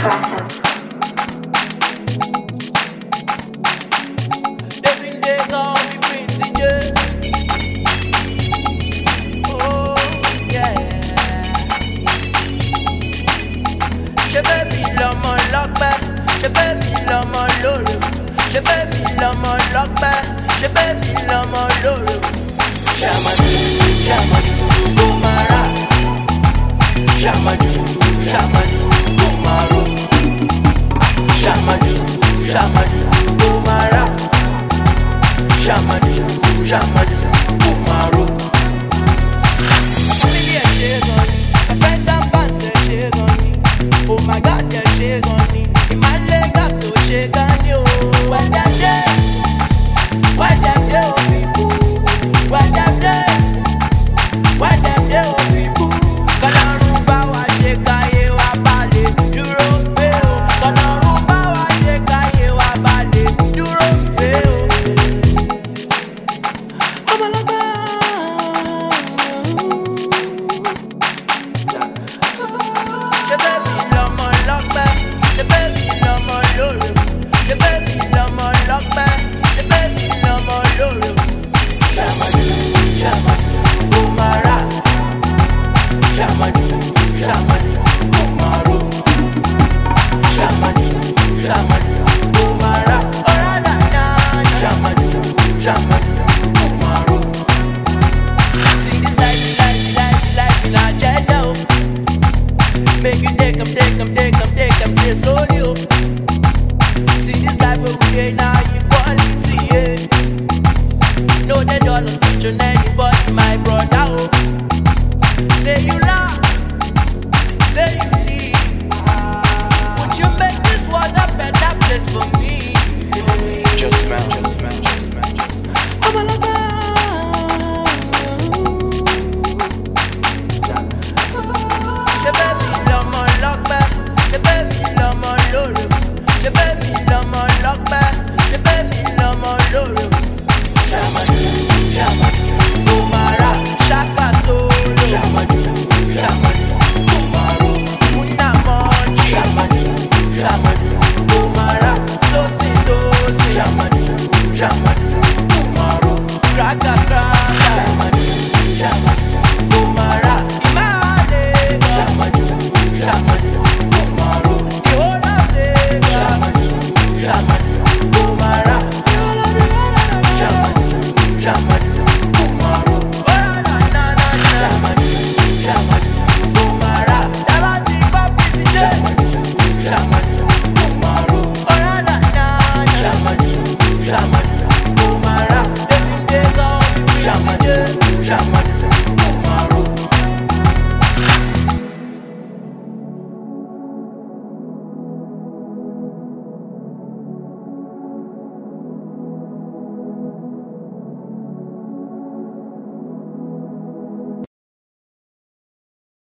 Kraken. Oh my God, you're shaking me. My leg, that's so shaking, you. When that day. Make you take. See this life drama.